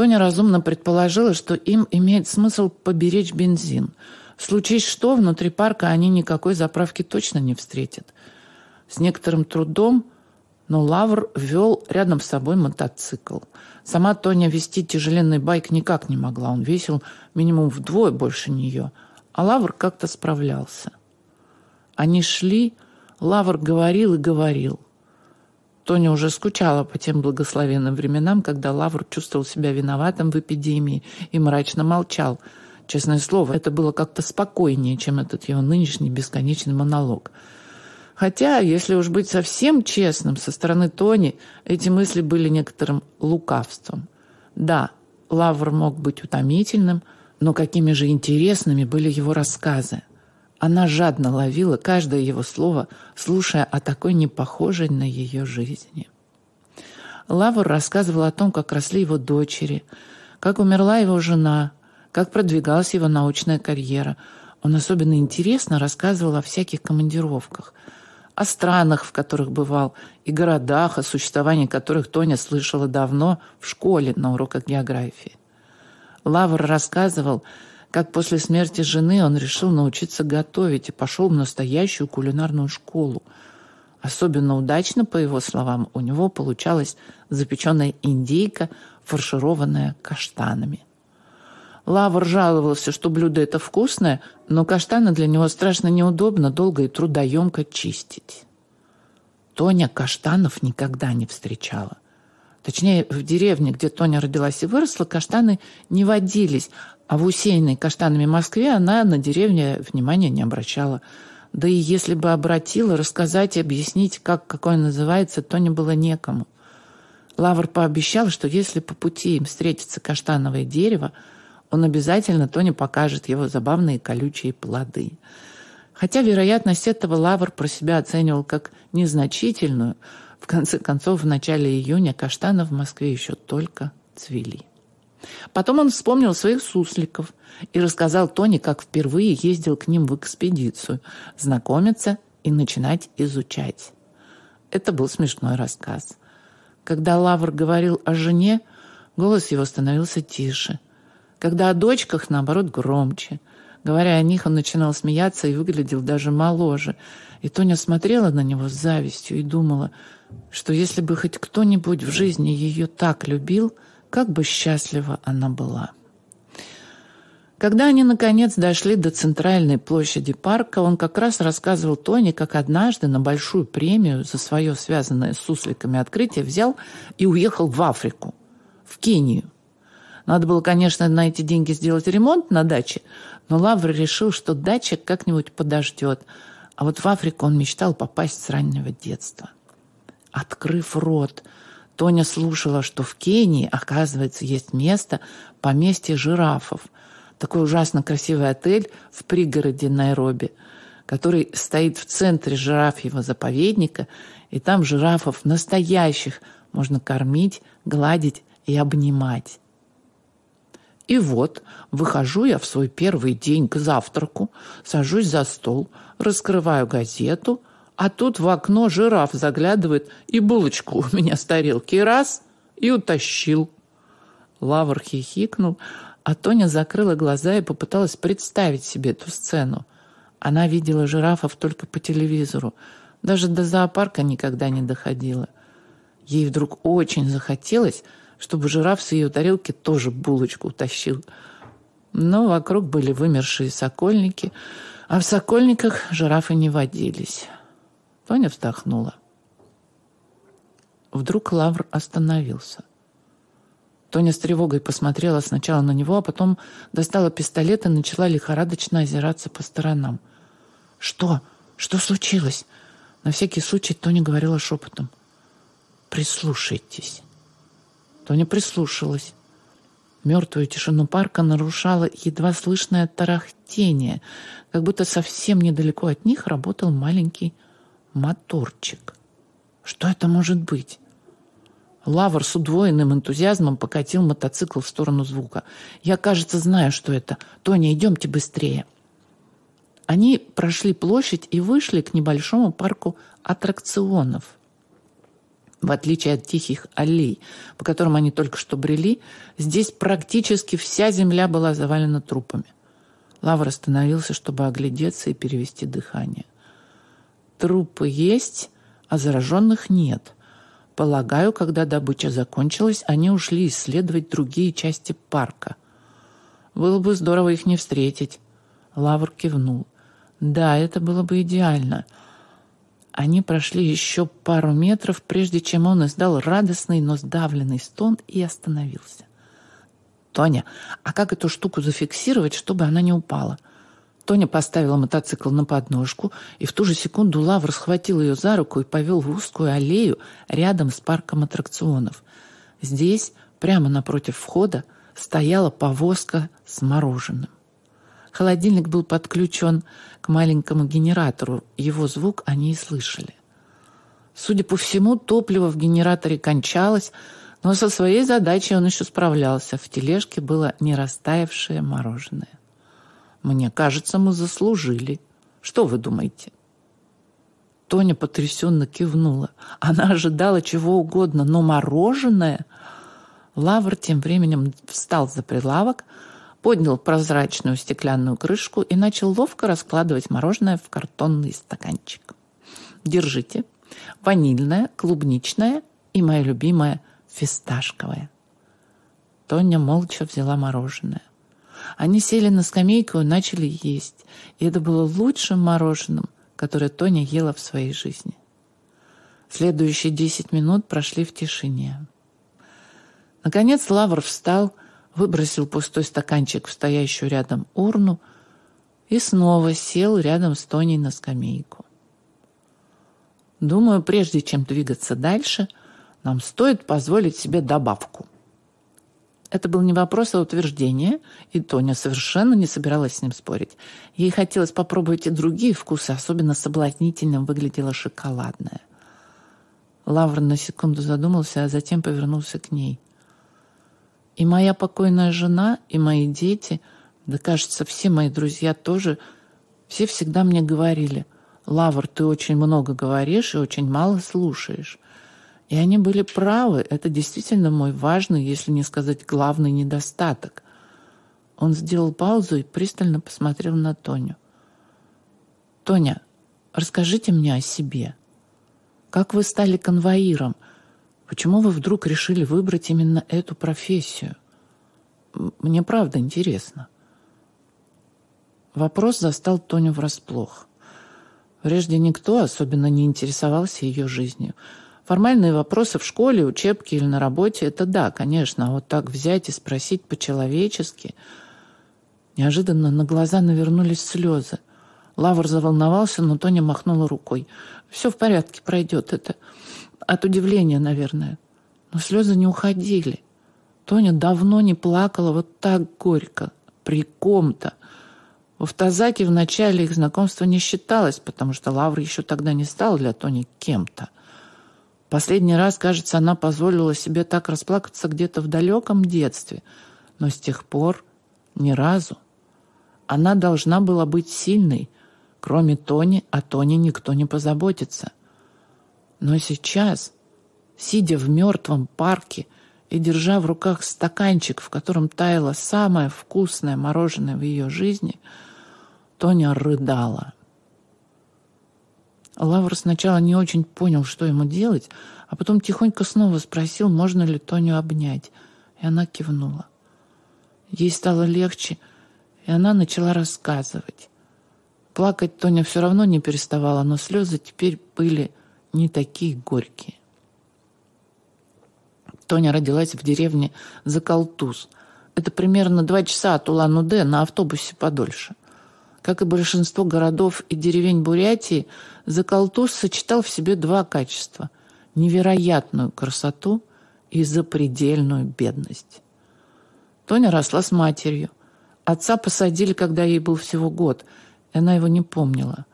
Тоня разумно предположила, что им имеет смысл поберечь бензин. Случае что, внутри парка они никакой заправки точно не встретят. С некоторым трудом, но Лавр вел рядом с собой мотоцикл. Сама Тоня вести тяжеленный байк никак не могла. Он весил минимум вдвое больше нее. А Лавр как-то справлялся. Они шли, Лавр говорил и говорил. Тоня уже скучала по тем благословенным временам, когда Лавр чувствовал себя виноватым в эпидемии и мрачно молчал. Честное слово, это было как-то спокойнее, чем этот его нынешний бесконечный монолог. Хотя, если уж быть совсем честным, со стороны Тони эти мысли были некоторым лукавством. Да, Лавр мог быть утомительным, но какими же интересными были его рассказы. Она жадно ловила каждое его слово, слушая о такой непохожей на ее жизни. Лавр рассказывал о том, как росли его дочери, как умерла его жена, как продвигалась его научная карьера. Он особенно интересно рассказывал о всяких командировках, о странах, в которых бывал, и городах, о существовании которых Тоня слышала давно в школе на уроках географии. Лавр рассказывал, как после смерти жены он решил научиться готовить и пошел в настоящую кулинарную школу. Особенно удачно, по его словам, у него получалась запеченная индейка, фаршированная каштанами. Лавр жаловался, что блюдо это вкусное, но каштаны для него страшно неудобно, долго и трудоемко чистить. Тоня каштанов никогда не встречала. Точнее, в деревне, где Тоня родилась и выросла, каштаны не водились, а в усеянной каштанами Москве она на деревне внимания не обращала. Да и если бы обратила, рассказать и объяснить, как какое называется, то не было некому. Лавр пообещал, что если по пути им встретится каштановое дерево, он обязательно Тоне покажет его забавные колючие плоды. Хотя вероятность этого Лавр про себя оценивал как незначительную, в конце концов, в начале июня каштаны в Москве еще только цвели. Потом он вспомнил своих сусликов и рассказал Тони, как впервые ездил к ним в экспедицию, знакомиться и начинать изучать. Это был смешной рассказ. Когда Лавр говорил о жене, голос его становился тише. Когда о дочках, наоборот, громче. Говоря о них, он начинал смеяться и выглядел даже моложе. И Тоня смотрела на него с завистью и думала, что если бы хоть кто-нибудь в жизни ее так любил – как бы счастлива она была. Когда они, наконец, дошли до центральной площади парка, он как раз рассказывал Тони, как однажды на большую премию за свое связанное с сусликами открытие взял и уехал в Африку, в Кению. Надо было, конечно, на эти деньги сделать ремонт на даче, но Лавр решил, что дача как-нибудь подождет. А вот в Африку он мечтал попасть с раннего детства. Открыв рот – Тоня слушала, что в Кении, оказывается, есть место поместье жирафов. Такой ужасно красивый отель в пригороде Найроби, который стоит в центре жирафьего заповедника, и там жирафов настоящих можно кормить, гладить и обнимать. И вот выхожу я в свой первый день к завтраку, сажусь за стол, раскрываю газету – а тут в окно жираф заглядывает и булочку у меня с тарелки раз и утащил. Лавр хихикнул, а Тоня закрыла глаза и попыталась представить себе эту сцену. Она видела жирафов только по телевизору, даже до зоопарка никогда не доходила. Ей вдруг очень захотелось, чтобы жираф с ее тарелки тоже булочку утащил. Но вокруг были вымершие сокольники, а в сокольниках жирафы не водились. Тоня вздохнула. Вдруг Лавр остановился. Тоня с тревогой посмотрела сначала на него, а потом достала пистолет и начала лихорадочно озираться по сторонам. «Что? Что случилось?» На всякий случай Тоня говорила шепотом. «Прислушайтесь». Тоня прислушалась. Мертвую тишину парка нарушало едва слышное тарахтение, как будто совсем недалеко от них работал маленький моторчик. Что это может быть? Лавр с удвоенным энтузиазмом покатил мотоцикл в сторону звука. «Я, кажется, знаю, что это. Тоня, идемте быстрее». Они прошли площадь и вышли к небольшому парку аттракционов. В отличие от тихих аллей, по которым они только что брели, здесь практически вся земля была завалена трупами. Лавр остановился, чтобы оглядеться и перевести дыхание. Трупы есть, а зараженных нет. Полагаю, когда добыча закончилась, они ушли исследовать другие части парка. Было бы здорово их не встретить. Лавр кивнул. Да, это было бы идеально — они прошли еще пару метров, прежде чем он издал радостный, но сдавленный стон и остановился. «Тоня, а как эту штуку зафиксировать, чтобы она не упала?» Тоня поставила мотоцикл на подножку, и в ту же секунду Лавр схватил ее за руку и повел в узкую аллею рядом с парком аттракционов. Здесь, прямо напротив входа, стояла повозка с мороженым. Холодильник был подключен к маленькому генератору. Его звук они и слышали. Судя по всему, топливо в генераторе кончалось, но со своей задачей он еще справлялся. В тележке было не растаявшее мороженое. «Мне кажется, мы заслужили. Что вы думаете?» Тоня потрясенно кивнула. Она ожидала чего угодно, но мороженое... Лавр тем временем встал за прилавок, поднял прозрачную стеклянную крышку и начал ловко раскладывать мороженое в картонный стаканчик. «Держите. Ванильное, клубничное и мое любимое фисташковое». Тоня молча взяла мороженое. Они сели на скамейку и начали есть. И это было лучшим мороженым, которое Тоня ела в своей жизни. Следующие десять минут прошли в тишине. Наконец Лавр встал выбросил пустой стаканчик в стоящую рядом урну и снова сел рядом с Тоней на скамейку. Думаю, прежде чем двигаться дальше, нам стоит позволить себе добавку. Это был не вопрос, а утверждение, и Тоня совершенно не собиралась с ним спорить. Ей хотелось попробовать и другие вкусы, особенно соблазнительным выглядела шоколадная. Лавр на секунду задумался, а затем повернулся к ней. И моя покойная жена, и мои дети, да, кажется, все мои друзья тоже, все всегда мне говорили, «Лавр, ты очень много говоришь и очень мало слушаешь». И они были правы, это действительно мой важный, если не сказать главный недостаток. Он сделал паузу и пристально посмотрел на Тоню. «Тоня, расскажите мне о себе. Как вы стали конвоиром – Почему вы вдруг решили выбрать именно эту профессию? Мне правда интересно. Вопрос застал Тоню врасплох. Прежде никто особенно не интересовался ее жизнью. Формальные вопросы в школе, учебке или на работе – это да, конечно, а вот так взять и спросить по-человечески. Неожиданно на глаза навернулись слезы. Лавр заволновался, но Тоня махнула рукой. «Все в порядке, пройдет это от удивления, наверное. Но слезы не уходили. Тоня давно не плакала вот так горько, при ком-то. В автозаке в начале их знакомства не считалось, потому что Лавр еще тогда не стал для Тони кем-то. Последний раз, кажется, она позволила себе так расплакаться где-то в далеком детстве, но с тех пор ни разу. Она должна была быть сильной. Кроме Тони, о Тони никто не позаботится. Но сейчас, сидя в мертвом парке и держа в руках стаканчик, в котором таяло самое вкусное мороженое в ее жизни, Тоня рыдала. Лавр сначала не очень понял, что ему делать, а потом тихонько снова спросил, можно ли Тоню обнять, и она кивнула. Ей стало легче, и она начала рассказывать. Плакать Тоня все равно не переставала, но слезы теперь были не такие горькие. Тоня родилась в деревне Закалтуз. Это примерно два часа от Улан-Удэ на автобусе подольше. Как и большинство городов и деревень Бурятии, Закалтуз сочетал в себе два качества – невероятную красоту и запредельную бедность. Тоня росла с матерью. Отца посадили, когда ей был всего год, и она его не помнила.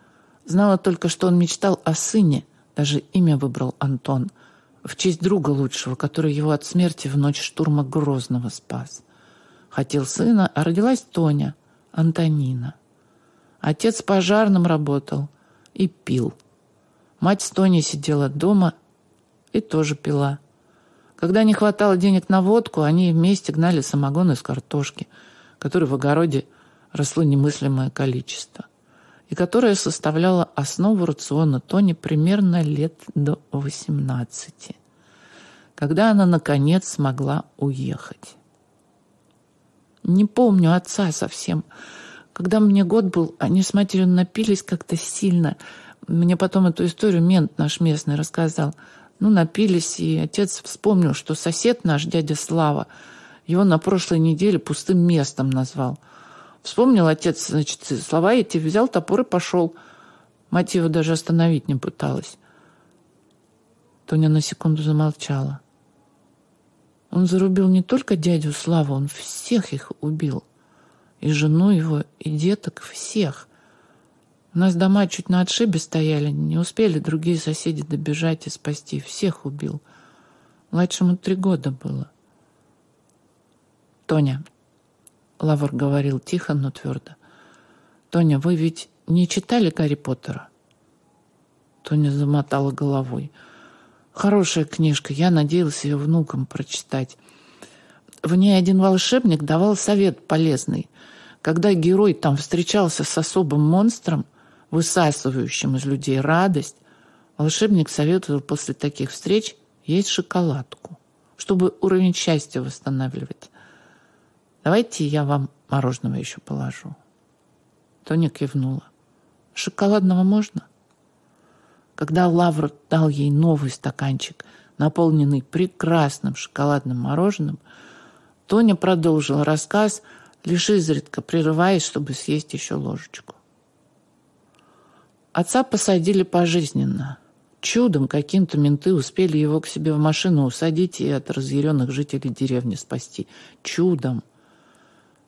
Знала только, что он мечтал о сыне – даже имя выбрал Антон в честь друга лучшего, который его от смерти в ночь штурма Грозного спас. Хотел сына, а родилась Тоня, Антонина. Отец пожарным работал и пил. Мать с Тоней сидела дома и тоже пила. Когда не хватало денег на водку, они вместе гнали самогон из картошки, которой в огороде росло немыслимое количество, и которая составляла основу рациона Тони примерно лет до 18, когда она, наконец, смогла уехать. Не помню отца совсем. Когда мне год был, они с матерью напились как-то сильно. Мне потом эту историю мент наш местный рассказал. Ну, напились, и отец вспомнил, что сосед наш, дядя Слава, его на прошлой неделе пустым местом назвал. Вспомнил отец, значит, слова эти, взял топор и пошел. Мать его даже остановить не пыталась. Тоня на секунду замолчала. Он зарубил не только дядю Славу, он всех их убил. И жену его, и деток, всех. У нас дома чуть на отшибе стояли, не успели другие соседи добежать и спасти. Всех убил. Младшему три года было. Тоня, Лавр говорил тихо, но твердо. Тоня, вы ведь не читали Гарри Поттера? Тоня замотала головой. Хорошая книжка, я надеялась ее внукам прочитать. В ней один волшебник давал совет полезный. Когда герой там встречался с особым монстром, высасывающим из людей радость, волшебник советовал после таких встреч есть шоколадку, чтобы уровень счастья восстанавливать. Давайте я вам мороженого еще положу. Тоня кивнула. Шоколадного можно? — когда Лавр дал ей новый стаканчик, наполненный прекрасным шоколадным мороженым, Тоня продолжила рассказ, лишь изредка прерываясь, чтобы съесть еще ложечку. Отца посадили пожизненно. Чудом каким-то менты успели его к себе в машину усадить и от разъяренных жителей деревни спасти. Чудом.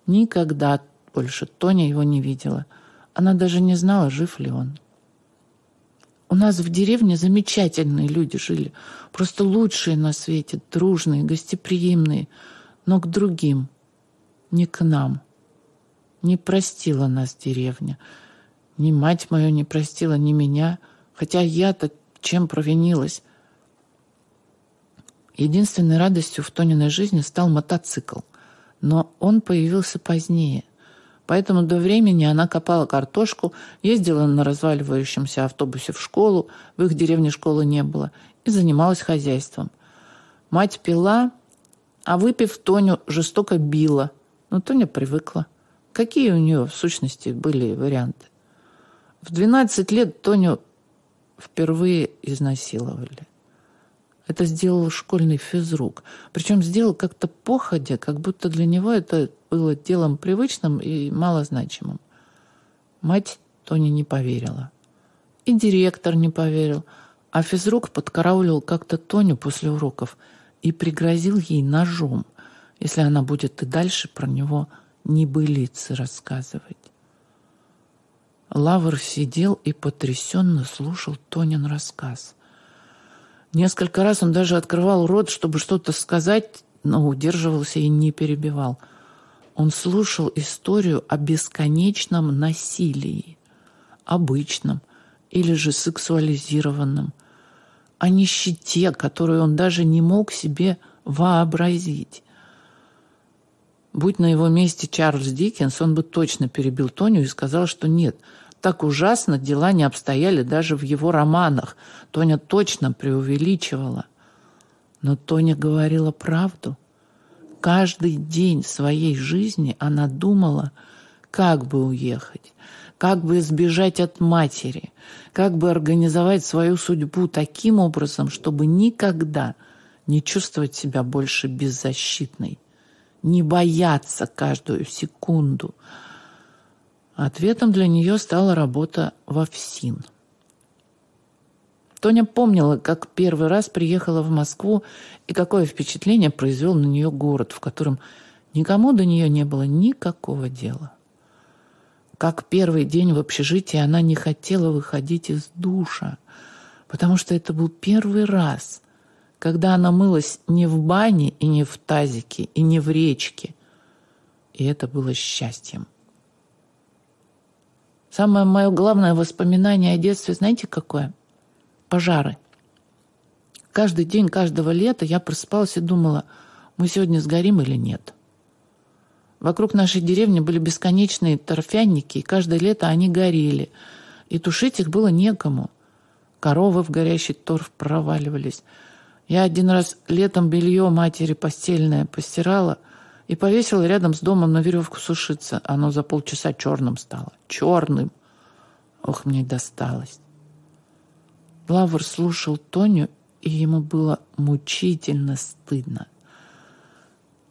Никогда больше Тоня его не видела. Она даже не знала, жив ли он. У нас в деревне замечательные люди жили, просто лучшие на свете, дружные, гостеприимные, но к другим, не к нам. Не простила нас деревня. Ни мать мою не простила, ни меня, хотя я-то чем провинилась. Единственной радостью в Тониной жизни стал мотоцикл, но он появился позднее. Поэтому до времени она копала картошку, ездила на разваливающемся автобусе в школу, в их деревне школы не было, и занималась хозяйством. Мать пила, а выпив, Тоню жестоко била. Но Тоня привыкла. Какие у нее, в сущности, были варианты? В 12 лет Тоню впервые изнасиловали. Это сделал школьный физрук. Причем сделал как-то походя, как будто для него это было делом привычным и малозначимым. Мать Тони не поверила. И директор не поверил. А физрук подкараулил как-то Тоню после уроков и пригрозил ей ножом, если она будет и дальше про него небылицы рассказывать. Лавр сидел и потрясенно слушал Тонин рассказ. Несколько раз он даже открывал рот, чтобы что-то сказать, но удерживался и не перебивал. Он слушал историю о бесконечном насилии, обычном или же сексуализированном, о нищете, которую он даже не мог себе вообразить. Будь на его месте Чарльз Диккенс, он бы точно перебил Тоню и сказал, что нет – так ужасно дела не обстояли даже в его романах. Тоня точно преувеличивала. Но Тоня говорила правду. Каждый день своей жизни она думала, как бы уехать, как бы избежать от матери, как бы организовать свою судьбу таким образом, чтобы никогда не чувствовать себя больше беззащитной, не бояться каждую секунду – Ответом для нее стала работа в ОФСИН. Тоня помнила, как первый раз приехала в Москву и какое впечатление произвел на нее город, в котором никому до нее не было никакого дела. Как первый день в общежитии она не хотела выходить из душа, потому что это был первый раз, когда она мылась не в бане и не в тазике и не в речке. И это было счастьем. Самое мое главное воспоминание о детстве, знаете, какое? Пожары. Каждый день каждого лета я просыпалась и думала, мы сегодня сгорим или нет. Вокруг нашей деревни были бесконечные торфяники, и каждое лето они горели, и тушить их было некому. Коровы в горящий торф проваливались. Я один раз летом белье матери постельное постирала и повесила рядом с домом на веревку сушиться. Оно за полчаса черным стало. Черным. Ох, мне досталось. Лавр слушал Тоню, и ему было мучительно стыдно.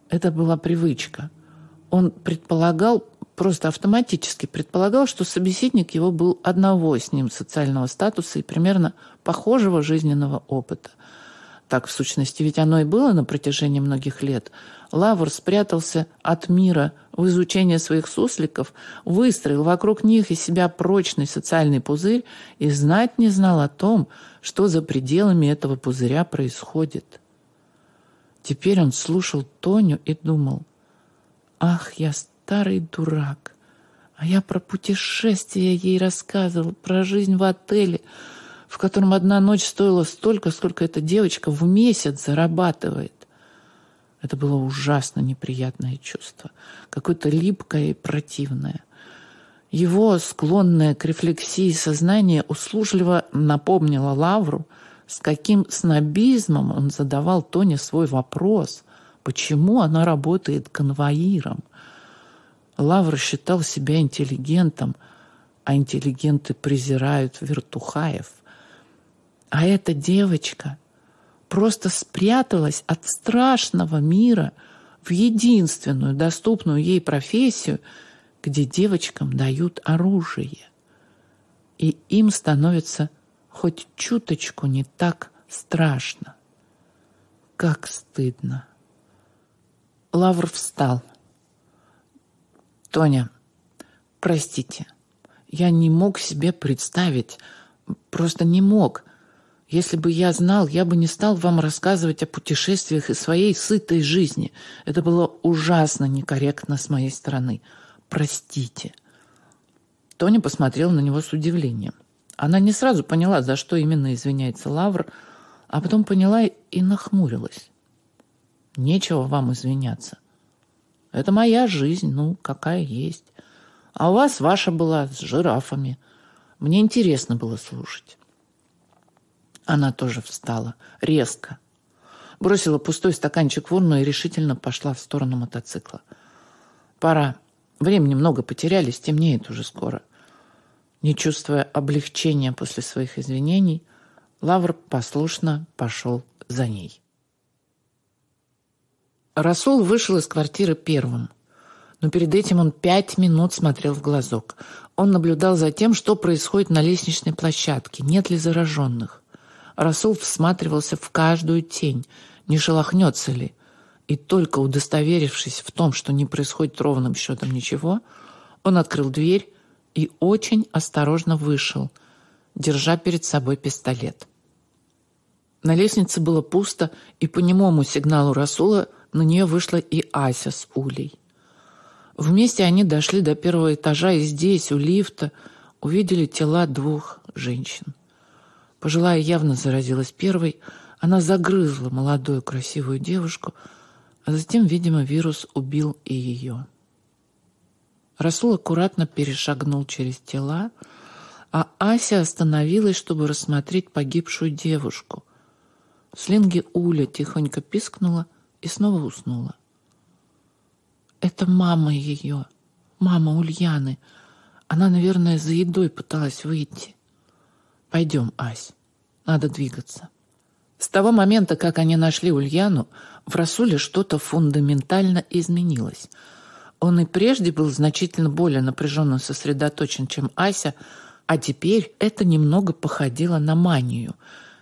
Это была привычка. Он предполагал, просто автоматически предполагал, что собеседник его был одного с ним социального статуса и примерно похожего жизненного опыта. Так, в сущности, ведь оно и было на протяжении многих лет. Лавр спрятался от мира в изучение своих сусликов, выстроил вокруг них из себя прочный социальный пузырь и знать не знал о том, что за пределами этого пузыря происходит. Теперь он слушал Тоню и думал, «Ах, я старый дурак! А я про путешествия ей рассказывал, про жизнь в отеле, в котором одна ночь стоила столько, сколько эта девочка в месяц зарабатывает. Это было ужасно неприятное чувство, какое-то липкое и противное. Его склонное к рефлексии сознание услужливо напомнило Лавру, с каким снобизмом он задавал Тоне свой вопрос, почему она работает конвоиром. Лавр считал себя интеллигентом, а интеллигенты презирают вертухаев. А эта девочка просто спряталась от страшного мира в единственную доступную ей профессию, где девочкам дают оружие. И им становится хоть чуточку не так страшно. Как стыдно. Лавр встал. «Тоня, простите, я не мог себе представить, просто не мог, если бы я знал, я бы не стал вам рассказывать о путешествиях и своей сытой жизни. Это было ужасно некорректно с моей стороны. Простите. Тоня посмотрела на него с удивлением. Она не сразу поняла, за что именно извиняется Лавр, а потом поняла и нахмурилась. Нечего вам извиняться. Это моя жизнь, ну, какая есть. А у вас ваша была с жирафами. Мне интересно было слушать. Она тоже встала. Резко. Бросила пустой стаканчик в урну и решительно пошла в сторону мотоцикла. Пора. Времени много потеряли, стемнеет уже скоро. Не чувствуя облегчения после своих извинений, Лавр послушно пошел за ней. Расул вышел из квартиры первым. Но перед этим он пять минут смотрел в глазок. Он наблюдал за тем, что происходит на лестничной площадке, нет ли зараженных. Расул всматривался в каждую тень, не шелохнется ли. И только удостоверившись в том, что не происходит ровным счетом ничего, он открыл дверь и очень осторожно вышел, держа перед собой пистолет. На лестнице было пусто, и по немому сигналу Расула на нее вышла и Ася с Улей. Вместе они дошли до первого этажа, и здесь, у лифта, увидели тела двух женщин. Пожилая явно заразилась первой. Она загрызла молодую красивую девушку, а затем, видимо, вирус убил и ее. Расул аккуратно перешагнул через тела, а Ася остановилась, чтобы рассмотреть погибшую девушку. В слинге Уля тихонько пискнула и снова уснула. «Это мама ее, мама Ульяны. Она, наверное, за едой пыталась выйти». Пойдем, Ась, надо двигаться. С того момента, как они нашли Ульяну, в Расуле что-то фундаментально изменилось. Он и прежде был значительно более напряженно сосредоточен, чем Ася, а теперь это немного походило на манию.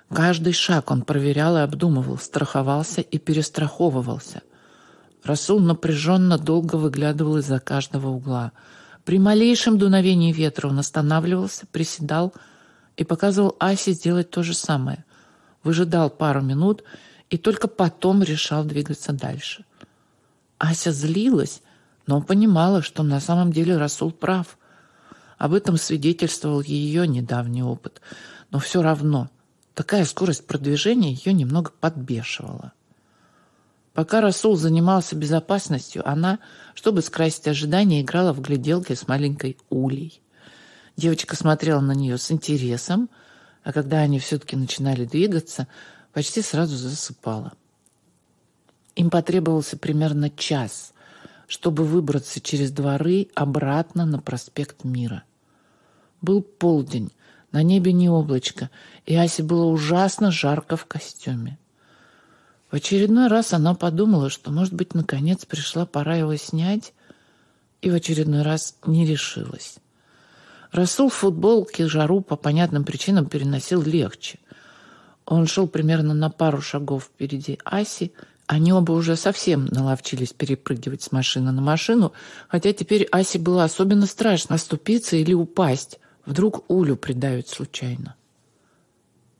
Каждый шаг он проверял и обдумывал, страховался и перестраховывался. Расул напряженно долго выглядывал из-за каждого угла. При малейшем дуновении ветра он останавливался, приседал и показывал Асе сделать то же самое. Выжидал пару минут и только потом решал двигаться дальше. Ася злилась, но понимала, что на самом деле Расул прав. Об этом свидетельствовал ее недавний опыт. Но все равно Такая скорость продвижения ее немного подбешивала. Пока Расул занимался безопасностью, она, чтобы скрасить ожидания, играла в гляделки с маленькой Улей. Девочка смотрела на нее с интересом, а когда они все-таки начинали двигаться, почти сразу засыпала. Им потребовался примерно час, чтобы выбраться через дворы обратно на проспект Мира. Был полдень, на небе не облачко, и Асе было ужасно жарко в костюме. В очередной раз она подумала, что, может быть, наконец пришла пора его снять, и в очередной раз не решилась. Расул в футболке жару по понятным причинам переносил легче. Он шел примерно на пару шагов впереди Аси. Они оба уже совсем наловчились перепрыгивать с машины на машину, хотя теперь Асе было особенно страшно оступиться или упасть. Вдруг Улю придавит случайно.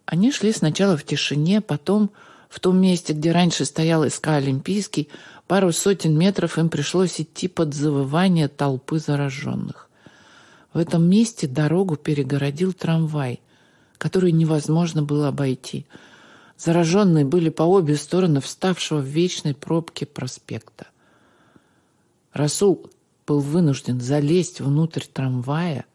Они шли сначала в тишине, потом в том месте, где раньше стоял СК «Олимпийский», пару сотен метров им пришлось идти под завывание толпы зараженных. В этом месте дорогу перегородил трамвай, который невозможно было обойти. Зараженные были по обе стороны вставшего в вечной пробке проспекта. Расул был вынужден залезть внутрь трамвая –